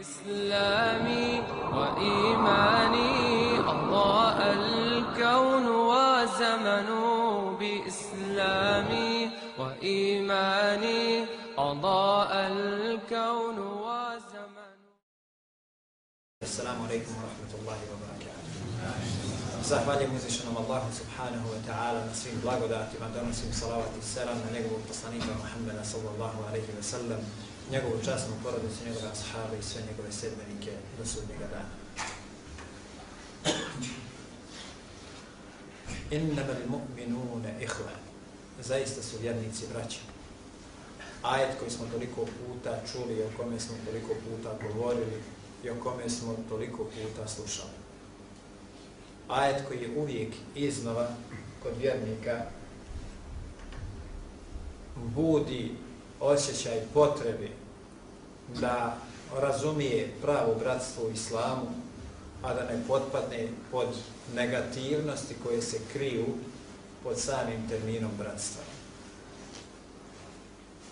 إسلامي وإيماني أضاء الكون وزمن بإسلامي وإيماني أضاء الكون وزمن السلام عليكم ورحمة الله وبركاته Zahvaljujem uzvišenom Allahu subhanahu wa ta'ala na svim blagodatima, donosim salavat i selam na njegovog poslanika Muhammeda sallallahu alaihi wa sallam, njegovu časnu porodicu, njegove ashaabe i sve njegove sedmenike do sudnjega dana. Innama l-mu'minune ihva. Zaista su vjernici braća. Ajet koji smo toliko puta čuli i o kome smo toliko puta govorili i o kome smo toliko puta slušali ajet koji je uvijek iznova kod vjernika budi osjećaj potrebe da razumije pravo bratstvo u islamu, a da ne potpadne pod negativnosti koje se kriju pod samim terminom bratstva.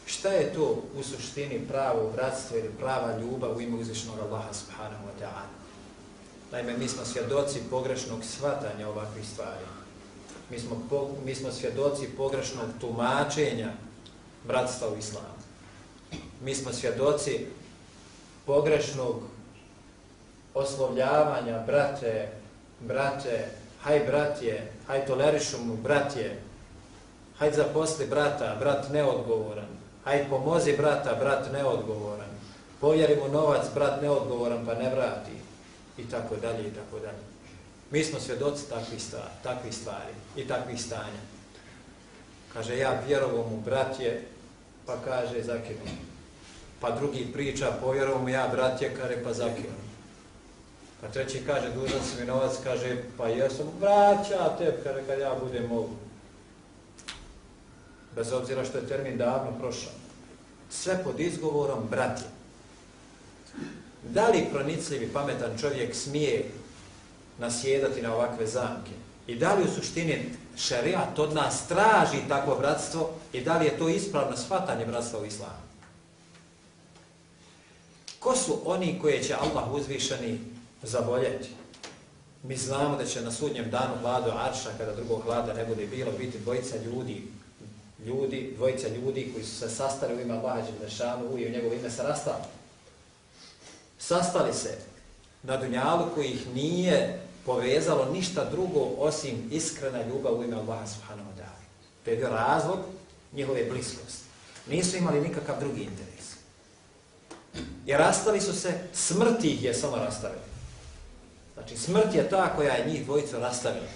Šta je to u suštini pravo bratstvo ili prava ljubav u ime uzvišnog Allaha subhanahu wa ta'ala? Naime, mi smo svjedoci pogrešnog shvatanja ovakvih stvari. Mi smo, po, mi smo svjedoci pogrešnog tumačenja bratstva u islamu. Mi smo svjedoci pogrešnog oslovljavanja brate, brate, haj bratje, haj tolerišu mu bratje, haj zaposli brata, brat neodgovoran, haj pomozi brata, brat neodgovoran, povjeri mu novac, brat neodgovoran pa ne vrati i tako dalje i tako dalje. Mi smo svjedoci takvih stvari, takvih stvari i takvih stanja. Kaže, ja vjerovom u bratje, pa kaže, zakinu. Pa drugi priča, povjerovom mu ja brat je, kare, pa zakinu. Pa treći kaže, dužan sam i novac, kaže, pa jesam, vraća te, kare, kad ja budem mogu. Bez obzira što je termin davno prošao. Sve pod izgovorom brat je. Da li pronicljiv i pametan čovjek smije nasjedati na ovakve zamke? I da li u suštini šerijat od nas traži takvo bratstvo i da li je to ispravno shvatanje bratstva u islamu? Ko su oni koje će Allah uzvišeni zavoljeti? Mi znamo da će na sudnjem danu vladu Arša, kada drugog vlada ne bude bilo, biti dvojica ljudi, ljudi, dvojica ljudi koji su se sastali u ime Allaha Đelešanu i u njegovo ime se rastali sastali se na dunjalu koji ih nije povezalo ništa drugo osim iskrena ljubav u ime Allaha subhanahu wa ta'ala. To je bio razlog njihove bliskosti. Nisu imali nikakav drugi interes. I rastali su se, smrti ih je samo rastavila. Znači smrt je ta koja je njih dvojicu rastavila.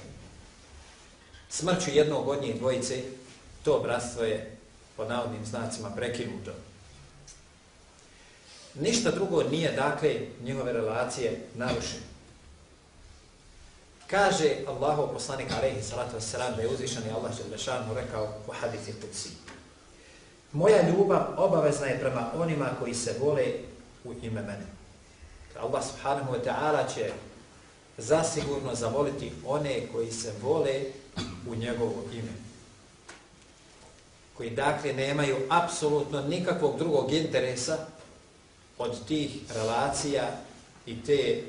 Smrću jednog od njih dvojice, to bratstvo je pod navodnim znacima prekinuto. Ništa drugo nije, dakle, njihove relacije narušene. Kaže Allahov poslanik alejhi salatu vesselam da je uzvišeni Allah dželle rekao u hadisu kutsi. Moja ljubav obavezna je prema onima koji se vole u ime mene. Allah subhanahu wa ta'ala će zasigurno zavoliti one koji se vole u njegovo ime. Koji dakle nemaju apsolutno nikakvog drugog interesa od tih relacija i te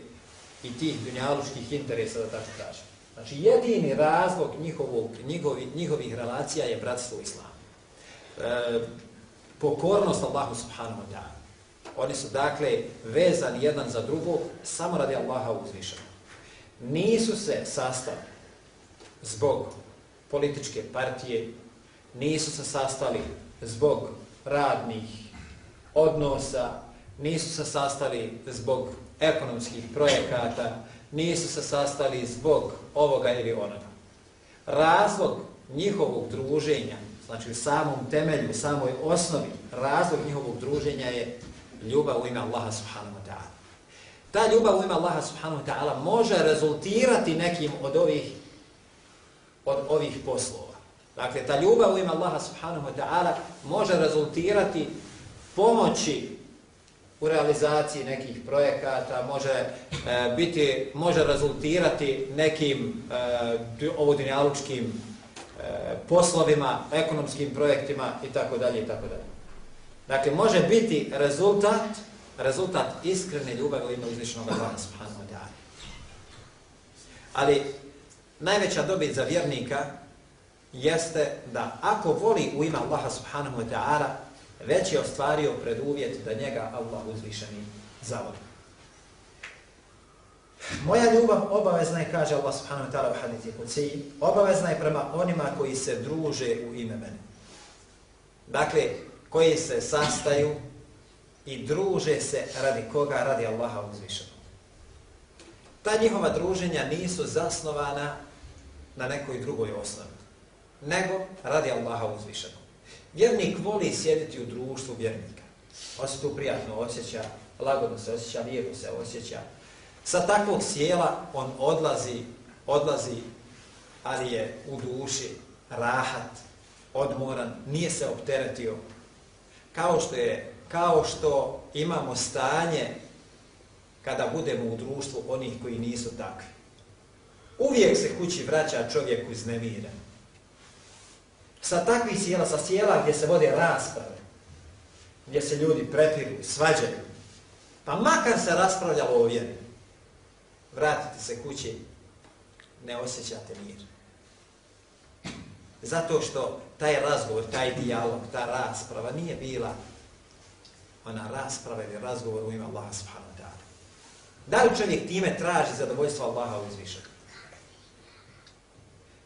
i tih dunjaluških interesa, da tako kažem. Znači, jedini razlog njihovog, njihovi, njihovih relacija je bratstvo islama. E, pokornost Allahu subhanahu wa ta'ala. Oni su, dakle, vezani jedan za drugog samo radi Allaha uzvišeno. Nisu se sastali zbog političke partije, nisu se sastali zbog radnih odnosa, nisu se sastali zbog ekonomskih projekata, nisu se sastali zbog ovoga ili onoga. Razlog njihovog druženja, znači u samom temelju, u samoj osnovi, razlog njihovog druženja je ljubav u ime Allaha subhanahu wa ta'ala. Ta ljubav u ime Allaha subhanahu wa ta'ala može rezultirati nekim od ovih, od ovih poslova. Dakle, ta ljubav u ime Allaha subhanahu wa ta'ala može rezultirati pomoći u realizaciji nekih projekata, može e, biti, može rezultirati nekim e, ovodinjalučkim e, poslovima, ekonomskim projektima i tako dalje i tako dalje. Dakle, može biti rezultat rezultat iskrene ljubavi u ime uzvišenog Allaha subhanahu wa ta'ala. Ali najveća dobit za vjernika jeste da ako voli u ime Allaha subhanahu wa ta'ala, već je ostvario preduvjet da njega Allah uzvišeni zavoli. Moja ljubav obavezna je, kaže Allah subhanahu wa ta'ala u hadithi kuciji, obavezna je prema onima koji se druže u ime mene. Dakle, koji se sastaju i druže se radi koga, radi Allaha uzvišenog. Ta njihova druženja nisu zasnovana na nekoj drugoj osnovi, nego radi Allaha uzvišenog. Vjernik voli sjediti u društvu vjernika. On se tu prijatno osjeća, lagodno se osjeća, lijepo se osjeća. Sa takvog sjela on odlazi, odlazi, ali je u duši rahat, odmoran, nije se opteretio. Kao što je, kao što imamo stanje kada budemo u društvu onih koji nisu takvi. Uvijek se kući vraća čovjek uznemiren sa takvih sjela, sa sjela gdje se vode rasprave, gdje se ljudi prepiru, svađaju, pa makar se raspravljalo o vjeri, vratite se kući, ne osjećate mir. Zato što taj razgovor, taj dijalog, ta rasprava nije bila ona rasprava ili razgovor u ime Allaha subhanahu wa ta'ala. Da li čovjek time traži zadovoljstvo Allaha uzvišaka?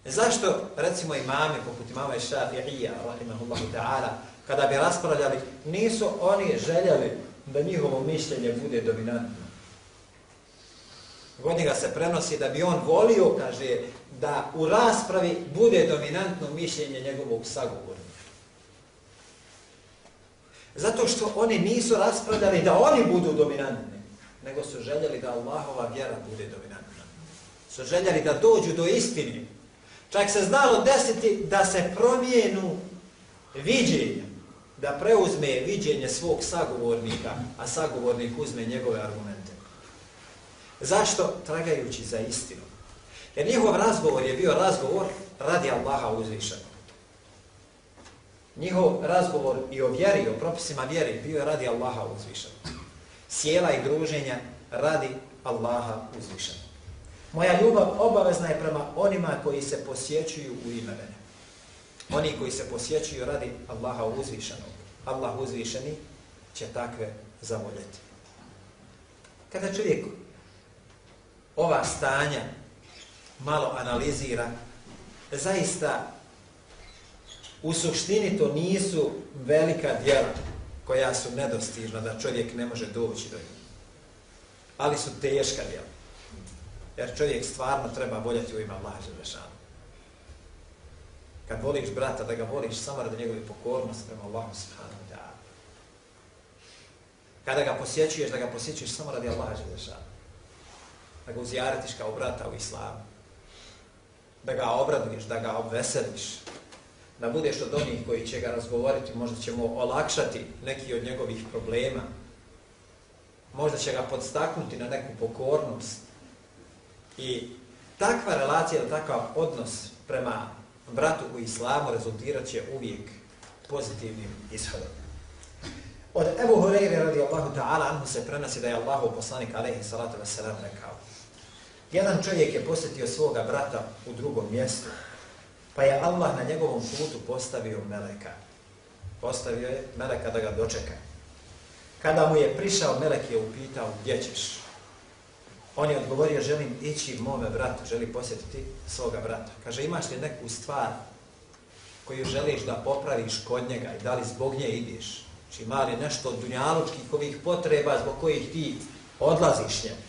E zašto, recimo, imami, poput imama i šafi'ija, rahimahullahu ta'ala, kada bi raspravljali, nisu oni željeli da njihovo mišljenje bude dominantno. Godin ga se prenosi da bi on volio, kaže, da u raspravi bude dominantno mišljenje njegovog sagovornika. Zato što oni nisu raspravljali da oni budu dominantni, nego su željeli da Allahova vjera bude dominantna. Su željeli da dođu do istine, Čak se znalo desiti da se promijenu viđenje, da preuzme viđenje svog sagovornika, a sagovornik uzme njegove argumente. Zašto? Tragajući za istinu. Jer njihov razgovor je bio razgovor radi Allaha uzvišenog. Njihov razgovor i o vjeri, o propisima vjeri, bio je radi Allaha uzvišenog. Sjela i druženja radi Allaha uzvišenog. Moja ljubav obavezna je prema onima koji se posjećuju u ime mene. Oni koji se posjećuju radi Allaha uzvišenog. Allah uzvišeni će takve zavoljeti. Kada čovjek ova stanja malo analizira, zaista u suštini to nisu velika djela koja su nedostižna da čovjek ne može doći do njih. Ali su teška djela. Jer čovjek stvarno treba voljeti u ime Allaha Želešanu. Kad voliš brata, da ga voliš samo radi njegove pokornosti prema Allahu Subhanahu wa ta'ala. Kada ga posjećuješ, da ga posjećuješ samo radi Allaha Želešanu. Da ga uzjaratiš kao brata u islamu. Da ga obraduješ, da ga obveseliš. Da budeš od onih koji će ga razgovoriti, možda ćemo olakšati neki od njegovih problema. Možda će ga podstaknuti na neku pokornost I takva relacija, takav odnos prema bratu u islamu rezultirat će uvijek pozitivnim ishodom. Od Ebu Hureyre radijallahu ta'ala anhu se prenosi da je Allahu poslanik alaihi salatu wasalam rekao Jedan čovjek je posjetio svoga brata u drugom mjestu, pa je Allah na njegovom putu postavio meleka. Postavio je meleka da ga dočeka. Kada mu je prišao, melek je upitao gdje ćeš? On je odgovorio, želim ići mome bratu, želi posjetiti svoga brata. Kaže, imaš li neku stvar koju želiš da popraviš kod njega i da li zbog nje ideš? Či ima li nešto od dunjalučkih ovih potreba zbog kojih ti odlaziš njemu?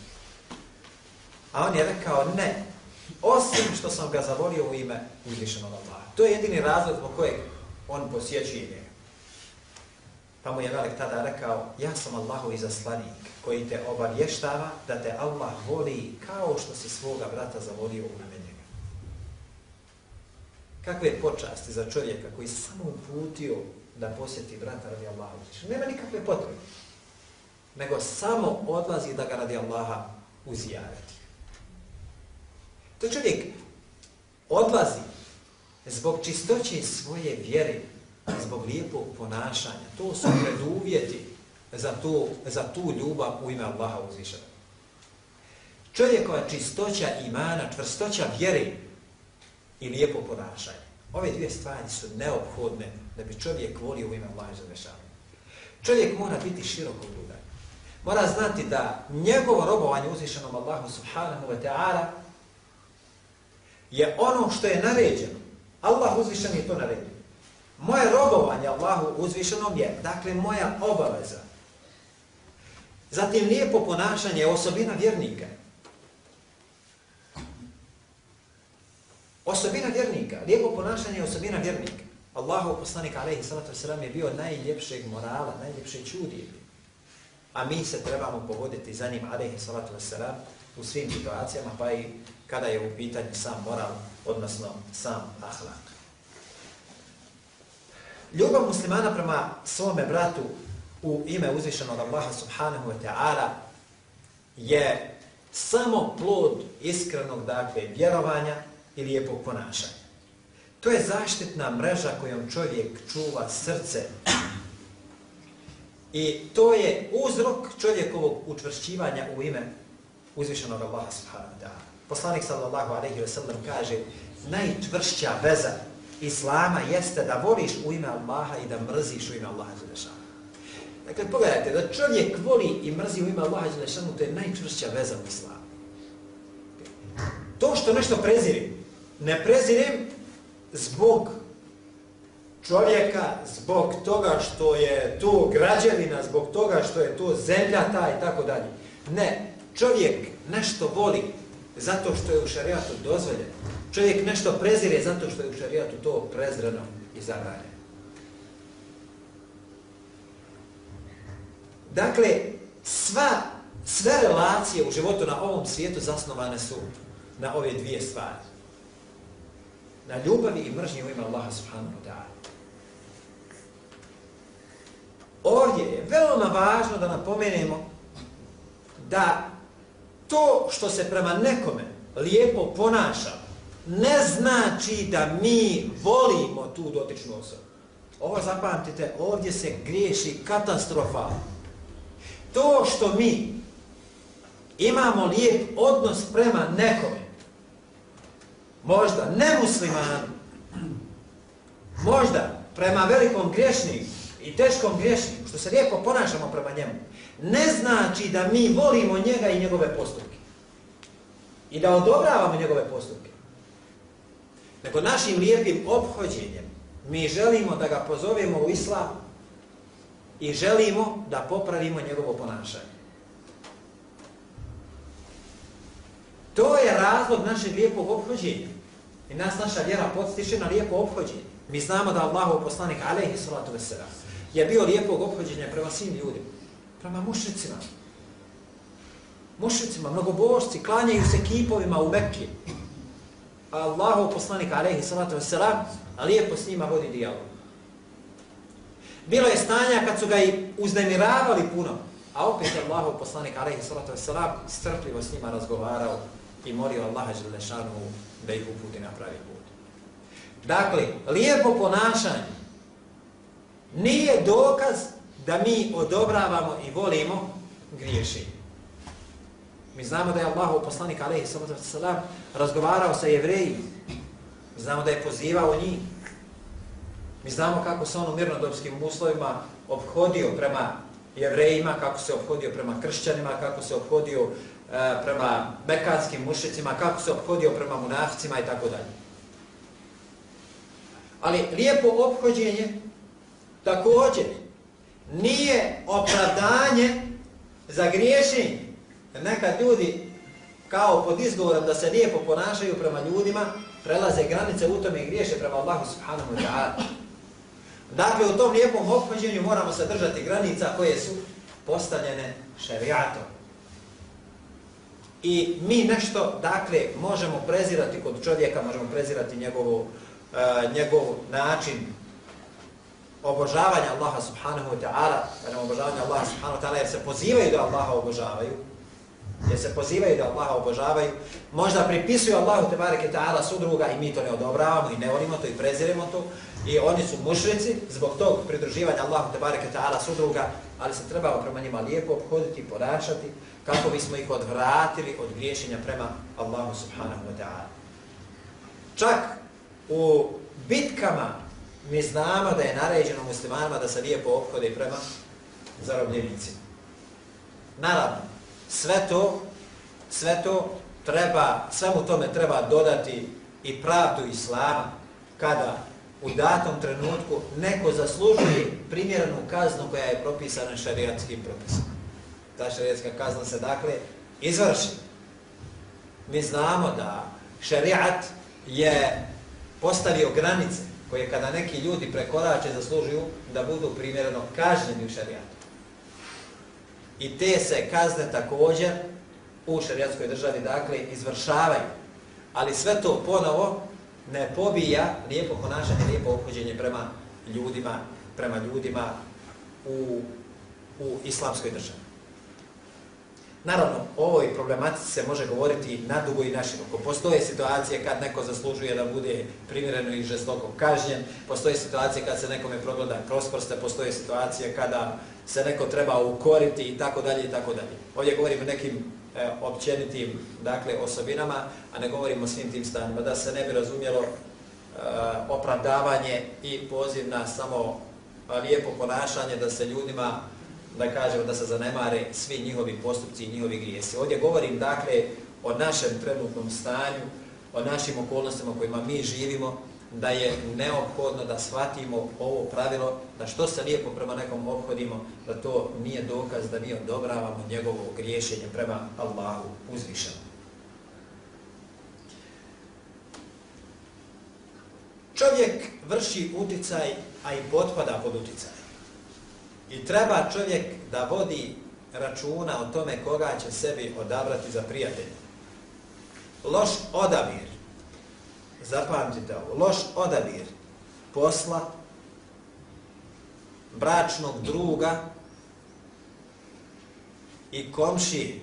A on je rekao, ne, osim što sam ga zavolio u ime uzvišenog Allaha. To je jedini razlog zbog kojeg on posjećuje. Pa mu je velik tada rekao, ja sam Allahov izaslanik koji te obavještava da te Allah voli kao što si svoga brata zavolio u ime njega. Kakve počasti za čovjeka koji samo uputio da posjeti brata radi Allaha. Znači, nema nikakve potrebe. Nego samo odlazi da ga radi Allaha uzijaviti. To čovjek odlazi zbog čistoće svoje vjere, zbog lijepog ponašanja. To su preduvjeti za tu, za tu ljubav u ime Allaha uzvišena. Čovjekova čistoća imana, čvrstoća vjere i lijepo ponašanje. Ove dvije stvari su neophodne da bi čovjek volio u ime Allaha uzvišena. Čovjek mora biti široko gledan. Mora znati da njegovo robovanje uzvišenom Allahu subhanahu wa ta'ala je ono što je naređeno. Allah uzvišen je to naredio. Moje robovanje Allahu uzvišenom je, dakle, moja obaveza. Zatim lijepo ponašanje je osobina vjernika. Osobina vjernika, lijepo ponašanje je osobina vjernika. Allahu poslanik alaihi salatu wasalam je bio najljepšeg morala, najljepše čudi. A mi se trebamo povoditi za njim alaihi salatu wasalam u svim situacijama, pa i kada je u pitanju sam moral, odnosno sam ahlak. Ljubav muslimana prema svome bratu u ime uzvišenog Allaha subhanahu wa ta'ala je samo plod iskrenog dakle vjerovanja i lijepog ponašanja. To je zaštitna mreža kojom čovjek čuva srce. I to je uzrok čovjekovog učvršćivanja u ime uzvišenog Allaha subhanahu wa ta'ala. Poslanik sallallahu alaihi wa sallam kaže najčvršća veza Islama jeste da voliš u ime Allaha i da mrziš u ime Allaha Đelešanu. E, dakle, pogledajte, da čovjek voli i mrzi u ime Allaha Đelešanu, to je najčvršća veza u Islamu. To što nešto prezirim, ne prezirim zbog čovjeka, zbog toga što je to građevina, zbog toga što je to zemlja ta i tako dalje. Ne, čovjek nešto voli zato što je u šarijatu dozvoljeno. Čovjek nešto prezire zato što je u šarijatu to prezreno i zabranjeno. Dakle, sva, sve relacije u životu na ovom svijetu zasnovane su na ove dvije stvari. Na ljubavi i mržnji u ime Allaha subhanahu wa ta'ala. Ovdje je veoma važno da napomenemo da to što se prema nekome lijepo ponaša ne znači da mi volimo tu dotičnu osobu. Ovo zapamtite, ovdje se griješi katastrofa. To što mi imamo lijep odnos prema nekome, možda ne muslimanu, možda prema velikom griješniku i teškom griješniku, što se lijepo ponašamo prema njemu, ne znači da mi volimo njega i njegove postupke. I da odobravamo njegove postupke. Nego našim lijepim obhođenjem mi želimo da ga pozovemo u islam i želimo da popravimo njegovo ponašanje. To je razlog našeg lijepog obhođenja. I nas naša vjera podstiče na lijepo obhođenje. Mi znamo da Allahov poslanik, alaihi salatu veselam, je bio lijepog obhođenja prema svim ljudima. Prema mušicima. Mušicima, mnogobožci, klanjaju se kipovima u Mekke. Allahov poslanik alejhi salatu vesselam lijepo s njima vodi dijalog. Bilo je stanja kad su ga i uznemiravali puno, a opet je Allahov poslanik alejhi salatu vesselam strpljivo s njima razgovarao i molio Allaha dželle šanu da ih uputi na pravi put. Dakle, lijepo ponašanje nije dokaz da mi odobravamo i volimo griješenje. Mi znamo da je Allah poslanik alejhi sallam razgovarao sa jevrejima. Mi znamo da je pozivao njih. Mi znamo kako se on u mirnodopskim uslovima obhodio prema jevrejima, kako se obhodio prema kršćanima, kako se obhodio e, prema mekanskim mušicima, kako se obhodio prema munaficima i tako dalje. Ali lijepo obhođenje također nije opravdanje za griješenje nekad ljudi kao pod izgovorom da se lijepo ponašaju prema ljudima, prelaze granice u tome i griješe prema Allahu subhanahu wa ta'ala. Dakle, u tom lijepom obhođenju moramo se držati granica koje su postavljene šerijatom. I mi nešto, dakle, možemo prezirati kod čovjeka, možemo prezirati njegov, uh, njegov način obožavanja Allaha subhanahu wa ta'ala, kažemo obožavanja Allaha subhanahu wa ta'ala, jer se pozivaju da Allaha obožavaju, jer se pozivaju da Allaha obožavaju, možda pripisuju Allahu tebareke ta'ala sudruga i mi to ne odobravamo i ne volimo to i preziremo to i oni su mušrici zbog tog pridruživanja Allahu tebareke ta'ala sudruga ali se trebamo prema njima lijepo obhoditi, ponašati kako bismo ih odvratili od griješenja prema Allahu subhanahu wa ta'ala. Čak u bitkama mi znamo da je naređeno muslimanima da se lijepo obhode prema zarobljenicima. Naravno, sve to, sve to treba, svemu tome treba dodati i pravdu Islama kada u datom trenutku neko zaslužuje primjerenu kaznu koja je propisana šariatskim propisom. Ta šariatska kazna se dakle izvrši. Mi znamo da šariat je postavio granice koje kada neki ljudi prekorače zaslužuju da budu primjereno kažnjeni u šarijatu. I te se kazne također u šarijatskoj državi dakle izvršavaju. Ali sve to ponovo ne pobija lijepo ponašanje, lijepo obhođenje prema ljudima, prema ljudima u, u islamskoj državi. Naravno, o ovoj problematici se može govoriti na dugo i naširoko. Postoje situacije kad neko zaslužuje da bude primjereno i žestoko kažnjen, postoje situacije kad se nekome progleda kroz prste, postoje situacije kada se neko treba ukoriti i tako dalje i tako dalje. Ovdje govorimo o nekim e, općenitim dakle, osobinama, a ne govorimo o svim tim stanima, da se ne bi razumjelo e, opravdavanje i poziv na samo e, lijepo ponašanje, da se ljudima da kažemo da se zanemare svi njihovi postupci i njihovi grijesi. Ovdje govorim dakle o našem trenutnom stanju, o našim okolnostima kojima mi živimo, da je neophodno da shvatimo ovo pravilo, da što se lijepo prema nekom obhodimo, da to nije dokaz da mi odobravamo njegovo griješenje prema Allahu uzvišenom. Čovjek vrši uticaj, a i potpada pod uticaj. I treba čovjek da vodi računa o tome koga će sebi odabrati za prijatelja. Loš odabir, zapamtite ovo, loš odabir posla, bračnog druga i komši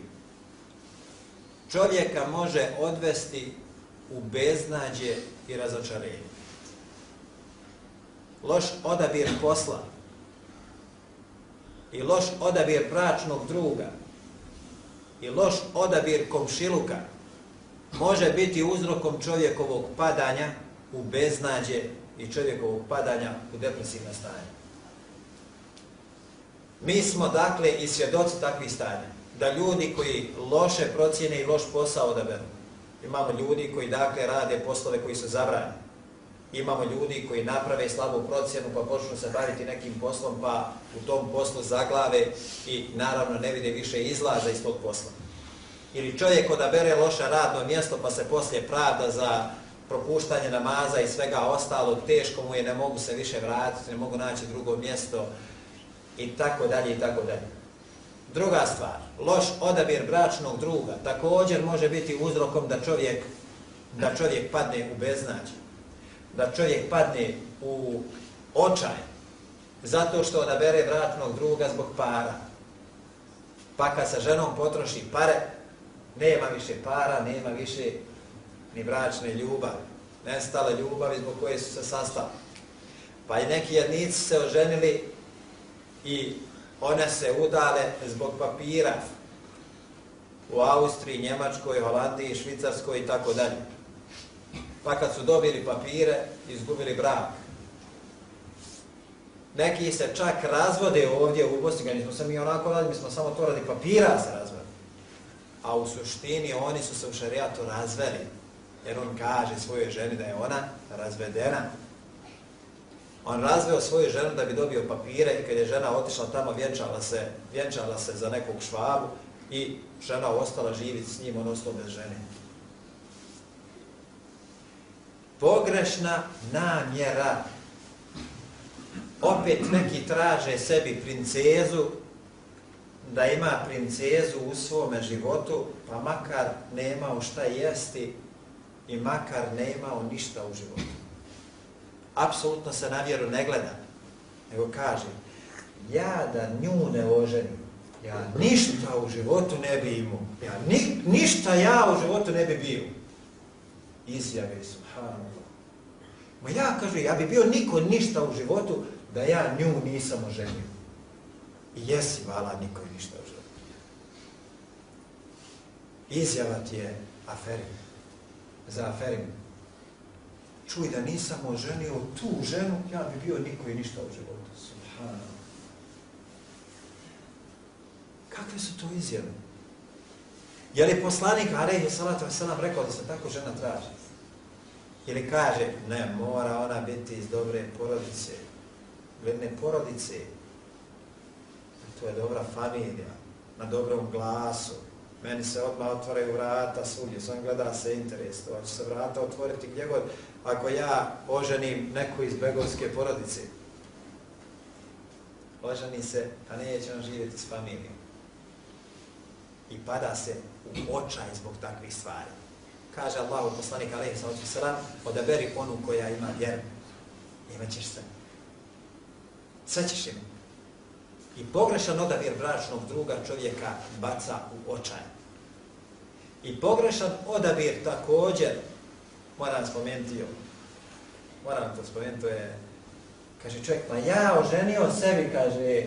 čovjeka može odvesti u beznađe i razočarenje. Loš odabir posla, i loš odabir bračnog druga i loš odabir komšiluka može biti uzrokom čovjekovog padanja u beznađe i čovjekovog padanja u depresivno stanje. Mi smo dakle i svjedoci takvih stanja, da ljudi koji loše procjene i loš posao odaberu, imamo ljudi koji dakle rade poslove koji su zabranjeni, imamo ljudi koji naprave slabu procjenu pa počnu se baviti nekim poslom pa u tom poslu zaglave i naravno ne vide više izlaza iz tog posla. Ili čovjek odabere loše radno mjesto pa se poslije pravda za propuštanje namaza i svega ostalo, teško mu je, ne mogu se više vratiti, ne mogu naći drugo mjesto i tako dalje i tako dalje. Druga stvar, loš odabir bračnog druga također može biti uzrokom da čovjek, da čovjek padne u beznađe da čovjek padne u očaj zato što odabere vratnog druga zbog para. Pa kad sa ženom potroši pare, nema više para, nema više ni bračne ljubavi. Nestale ljubavi zbog koje su se sastali. Pa i neki jednici se oženili i one se udale zbog papira u Austriji, Njemačkoj, Holandiji, Švicarskoj i tako dalje pa kad su dobili papire, izgubili brak. Neki se čak razvode ovdje u Bosni, nismo se mi onako radili, mi smo samo to radi papira se razveli. A u suštini oni su se u šarijatu razveli, jer on kaže svojoj ženi da je ona razvedena. On razveo svoju ženu da bi dobio papire i kad je žena otišla tamo, vjenčala se, vjenčala se za nekog švabu i žena ostala živiti s njim, on ostao bez žene pogrešna namjera. Opet neki traže sebi princezu, da ima princezu u svome životu, pa makar nemao šta jesti i makar nemao ništa u životu. Apsolutno se na vjeru ne gleda, nego kaže, ja da nju ne oženim, ja ništa u životu ne bi imao, ja ni, ništa ja u životu ne bi bio. Izjave subhanallah. Ma ja, kaže, ja bi bio niko ništa u životu da ja nju nisam oženio. I jesi vala, niko ništa u životu. Izjava ti je aferim. Za aferim. Čuj da nisam oženio tu ženu, ja bi bio niko i ništa u životu. Subhanallah. Kakve su to izjave? Je li poslanik Arehi Salatu Veselam rekao da se tako žena traži? Ili kaže, ne, mora ona biti iz dobre porodice, vredne porodice, to je dobra familija, na dobrom glasu, meni se odmah otvaraju vrata svugdje, sam gleda se interes, to će se vrata otvoriti gdje god, ako ja oženim neku iz begovske porodice, oženi se, a neće on živjeti s familijom. I pada se u očaj zbog takvih stvari. Kaže Allahu poslanik Alehi sallam, odaberi onu koja ima vjeru. Imat ćeš sve. Sve ćeš imati. I pogrešan odabir bračnog druga čovjeka baca u očaj. I pogrešan odabir također, moram spomenuti joj, moram to spomenuti, to je, kaže čovjek, pa ja oženio sebi, kaže,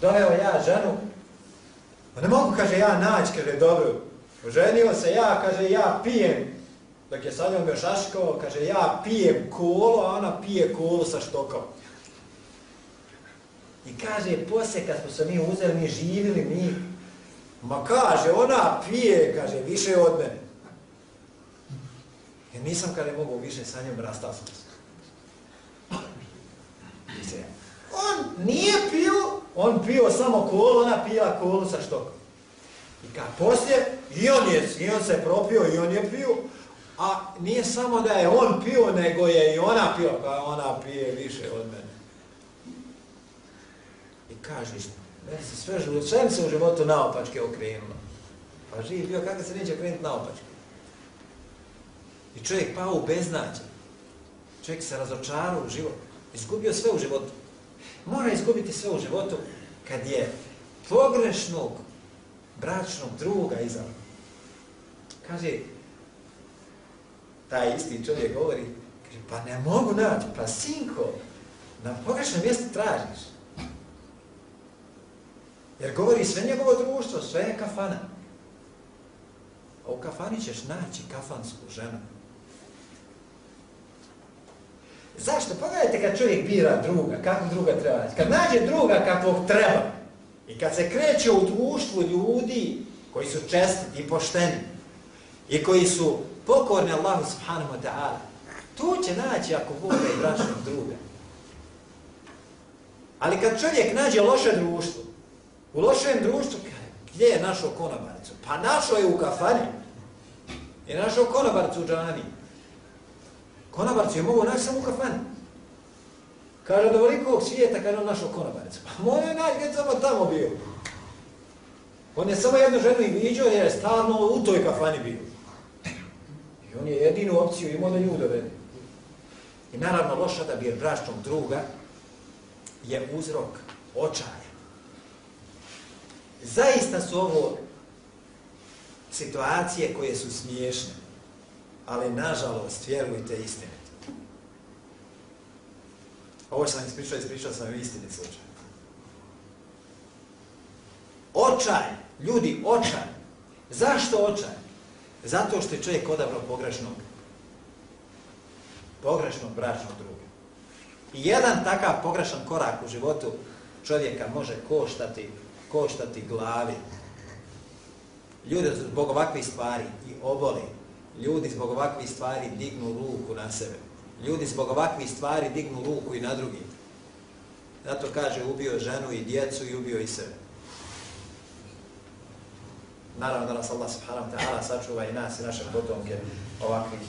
doveo ja ženu, pa ne mogu, kaže, ja naći, kaže, dobro, oženio se ja, kaže, ja pijem, dok je sa njom još aškao, kaže, ja pijem kolo, a ona pije kolo sa štokom. I kaže, poslije kad smo se mi uzeli, mi živili, mi... Ma kaže, ona pije, kaže, više od mene. Jer nisam kaže, je mogu više sa njom, rastao sam se. On nije pio, on pio samo kolo, ona pila kolo sa štokom. I kad poslije, i on, je, i on se propio, i on je pio, a nije samo da je on pio, nego je i ona pio, pa ona pije više od mene I kažeš, meni se sve sve se u životu naopačke okrenulo. Pa živ bio, kako se neće okrenuti naopačke? I čovjek pao u beznađe. Čovjek se razočarao u život. Izgubio sve u životu. Mora izgubiti sve u životu kad je pogrešnog bračnog druga iza. Kaže, taj isti čovjek govori, kaže, pa ne mogu naći, pa sinko, na pogrešnom mjestu tražiš. Jer govori sve njegovo društvo, sve je kafana. A u kafani ćeš naći kafansku ženu. Zašto? Pogledajte kad čovjek bira druga, kako druga treba naći. Kad nađe druga kakvog treba i kad se kreće u društvu ljudi koji su čestiti i pošteni i koji su pokorni Allahu subhanahu wa ta'ala, tu će naći ako vode i bračnog druga. Ali kad čovjek nađe loše društvo, U lošem društvu, gdje je našo konobaricu? Pa našo je u kafani. Je našo konobaricu u džani. Konobaricu je mogu naći samo u kafani. Kaže, do velikog svijeta, kaže, on našao konobaricu. Pa moj je naći, samo tamo bio. On je samo jednu ženu i viđao jer je stalno u toj kafani bio. I on je jedinu opciju imao da nju dovede. I naravno, loša da bi bračnog druga je uzrok očaja. Zaista su ovo situacije koje su smiješne, ali nažalost, vjerujte istine. Pa ovo sam ispričao, ispričao sam istini slučaj. Očaj, ljudi, očaj. Zašto očaj? Zato što je čovjek odabrao pogrešnog, pogrešnog bračnog druga. I jedan takav pogrešan korak u životu čovjeka može koštati koštati glavi. Ljudi zbog ovakvih stvari i oboli. Ljudi zbog ovakvih stvari dignu ruku na sebe. Ljudi zbog ovakvih stvari dignu ruku i na drugi. Zato kaže ubio ženu i djecu i ubio i sebe. Naravno da nas Allah subhanahu ta'ala sačuva i nas i naše potomke ovakvih,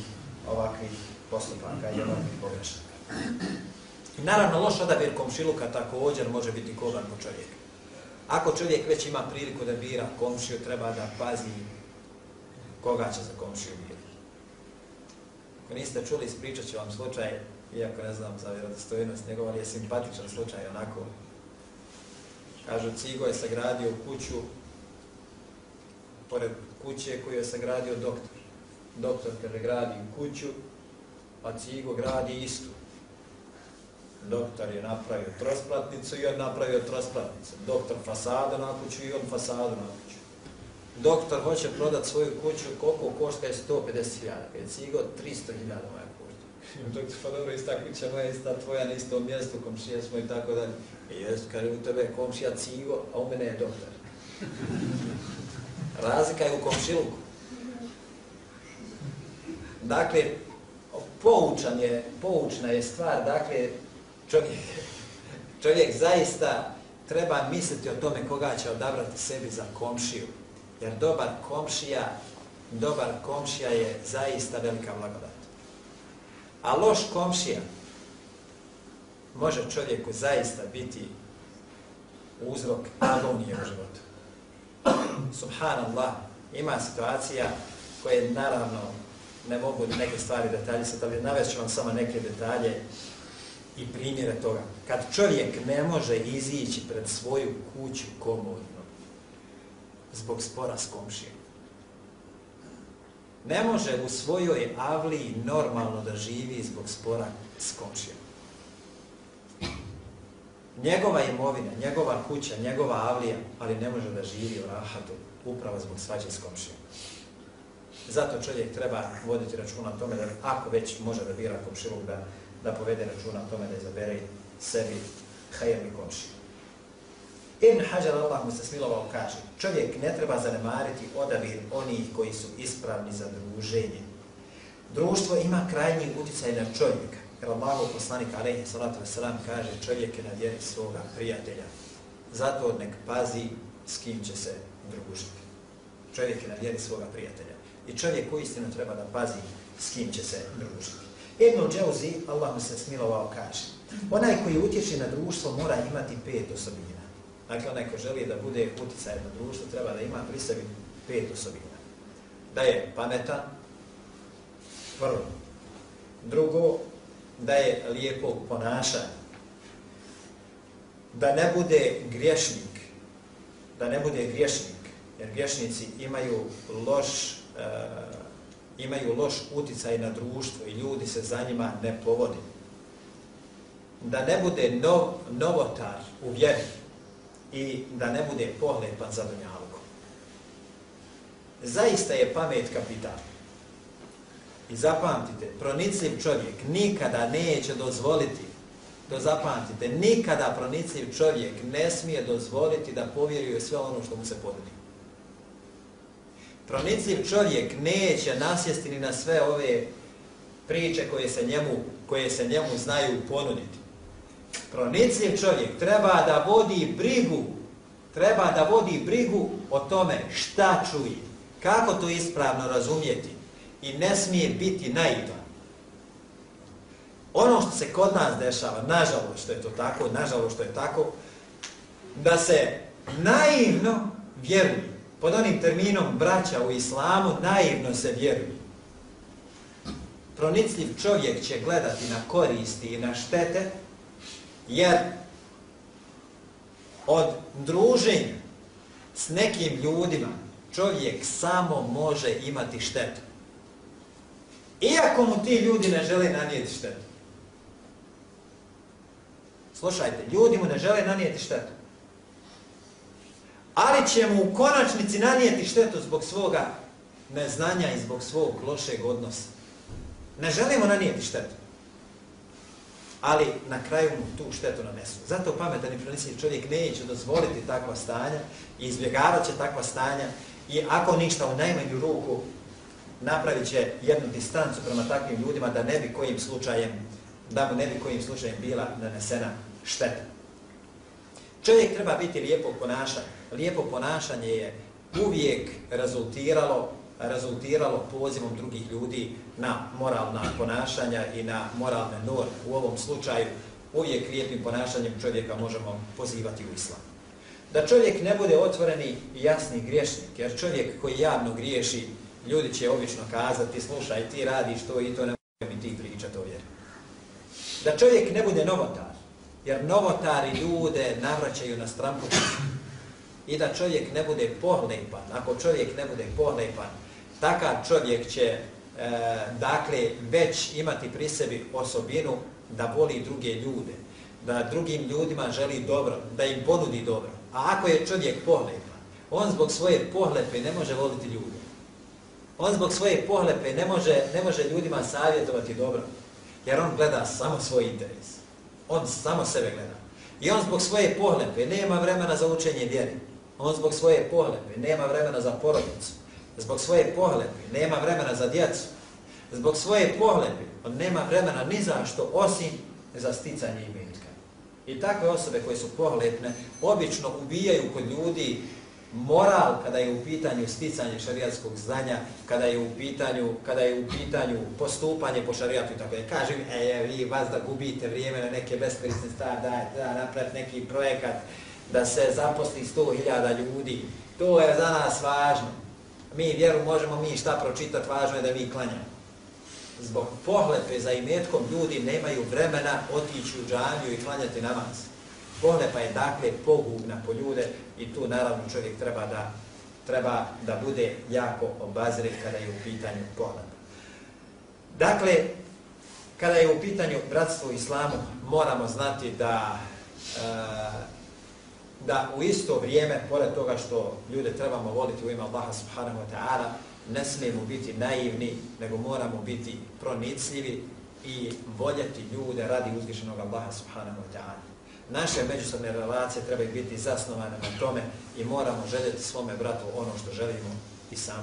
ovakvih postupaka i ovakvih pogrešaka. I naravno loš odabir komšiluka također može biti kovan po čovjeku. Ako čovjek već ima priliku da bira komšiju, treba da pazi koga će za komšiju. Ako niste čuli, ispričat ću vam slučaj, iako ne znam za vjerodostojnost njegov, ali je simpatičan slučaj, onako. Kažu, Cigo je sagradio kuću, pored kuće koju je sagradio doktor. Doktor, kaže, gradi kuću, a Cigo gradi istu. Doktor je napravio trosplatnicu i on napravio trosplatnicu. Doktor fasadu na kuću i on fasadu na kuću. Doktor hoće prodat svoju kuću, koliko košta je 150.000, kad je cigo 300.000 moja kuća. Doktor, pa dobro, ista kuća moja, ista tvoja, na istom mjestu, komšija smo i tako dalje. I jest, kaže, u tebe komšija cigo, a u mene je doktor. Razlika je u komšiluku. Dakle, poučan je, poučna je stvar, dakle, čovjek, čovjek zaista treba misliti o tome koga će odabrati sebi za komšiju. Jer dobar komšija, dobar komšija je zaista velika blagodat. A loš komšija može čovjeku zaista biti uzrok agonije u životu. Subhanallah, ima situacija koje naravno ne mogu neke stvari detaljisati, ali navest vam samo neke detalje i primjere toga. Kad čovjek ne može izići pred svoju kuću komodno, zbog spora s komšijom, ne može u svojoj avliji normalno da živi zbog spora s komšijom. Njegova imovina, njegova kuća, njegova avlija, ali ne može da živi u rahatu upravo zbog svađe s komšijom. Zato čovjek treba voditi računa o tome da ako već može da bira komšilog, da, da povede računa o tome da izabere sebi hajerni komšiju. Ibn Hajar Allah mu se smilovao kaže, čovjek ne treba zanemariti odabir onih koji su ispravni za druženje. Društvo ima krajnji utjecaj na čovjeka. Jer Allah poslanik alaihi salatu wasalam kaže čovjek je na vjeri svoga prijatelja. Zato nek pazi s kim će se družiti. Čovjek je na vjeri svoga prijatelja. I čovjek u istinu treba da pazi s kim će se družiti. Ibn Džauzi, Allah mu se smilovao, kaže onaj koji utječe na društvo mora imati pet osobina. Dakle, onaj ko želi da bude utjecaj na društvo treba da ima pri sebi pet osobina. Da je pametan, prvo. Drugo, da je lijepo ponašanje. Da ne bude griješnik. Da ne bude griješnik. Jer griješnici imaju loš uh, imaju loš uticaj na društvo i ljudi se za njima ne povodi. Da ne bude nov, novotar u vjeri i da ne bude pohlepan za dunjalkom. Zaista je pamet kapital. I zapamtite, pronicljiv čovjek nikada neće dozvoliti, da zapamtite, nikada pronicljiv čovjek ne smije dozvoliti da povjeruje sve ono što mu se podeli. Pronicljiv čovjek neće nasjesti ni na sve ove priče koje se njemu, koje se njemu znaju ponuditi. Pronicljiv čovjek treba da vodi brigu, treba da vodi brigu o tome šta čuje, kako to ispravno razumjeti i ne smije biti naivan. Ono što se kod nas dešava, nažalost što je to tako, nažalost što je tako, da se naivno vjeruje pod onim terminom braća u islamu naivno se vjeruje. Pronicljiv čovjek će gledati na koristi i na štete, jer od druženja s nekim ljudima čovjek samo može imati štetu. Iako mu ti ljudi ne žele nanijeti štetu. Slušajte, ljudi mu ne žele nanijeti štetu ali će mu u konačnici nanijeti štetu zbog svoga neznanja i zbog svog lošeg odnosa. Ne želimo nanijeti štetu, ali na kraju mu tu štetu nanesu. Zato pametan i pronisli čovjek neće dozvoliti takva stanja i izbjegavat će takva stanja i ako ništa u najmanju ruku napravit će jednu distancu prema takvim ljudima da ne bi kojim slučajem da mu ne bi kojim slučajem bila nanesena šteta. Čovjek treba biti lijepo ponašanje lijepo ponašanje je uvijek rezultiralo rezultiralo pozivom drugih ljudi na moralna ponašanja i na moralne norme. U ovom slučaju uvijek lijepim ponašanjem čovjeka možemo pozivati u islam. Da čovjek ne bude otvoreni i jasni griješnik, jer čovjek koji javno griješi, ljudi će obično kazati, slušaj, ti radiš to i to, ne može mi ti pričati o vjeri. Da čovjek ne bude novotar, jer novotari ljude navraćaju na strampu i da čovjek ne bude pohlepan. Ako čovjek ne bude pohlepan, takav čovjek će e, dakle već imati pri sebi osobinu da voli druge ljude, da drugim ljudima želi dobro, da im ponudi dobro. A ako je čovjek pohlepa, on zbog svoje pohlepe ne može voliti ljude. On zbog svoje pohlepe ne može, ne može ljudima savjetovati dobro, jer on gleda samo svoj interes. On samo sebe gleda. I on zbog svoje pohlepe nema vremena za učenje vjeri. On zbog svoje pohlepe nema vremena za porodicu. Zbog svoje pohlepe nema vremena za djecu. Zbog svoje pohlepe on nema vremena ni za što osim za sticanje imetka. I takve osobe koje su pohlepne obično ubijaju kod ljudi moral kada je u pitanju sticanje šarijatskog znanja, kada je u pitanju, kada je u pitanju postupanje po šarijatu i tako da kažem, e, vi vas da gubite vrijeme na neke beskorisne stvari, da, da napravite neki projekat, da se zaposli 100.000 ljudi, to je za nas važno. Mi vjeru možemo mi šta pročitati, važno je da mi klanjamo. Zbog pohlepe za imetkom ljudi nemaju vremena otići u džanju i klanjati namaz. Pohlepa je dakle pogubna po ljude i tu naravno čovjek treba da treba da bude jako obazriv kada je u pitanju pohlepa. Dakle, kada je u pitanju bratstvo islamu, moramo znati da e, da u isto vrijeme, pored toga što ljude trebamo voliti u ime Allaha subhanahu wa ta'ala, ne smijemo biti naivni, nego moramo biti pronicljivi i voljeti ljude radi uzvišenog Allaha subhanahu wa ta'ala. Naše međusobne relacije trebaju biti zasnovane na tome i moramo željeti svome bratu ono što želimo i samo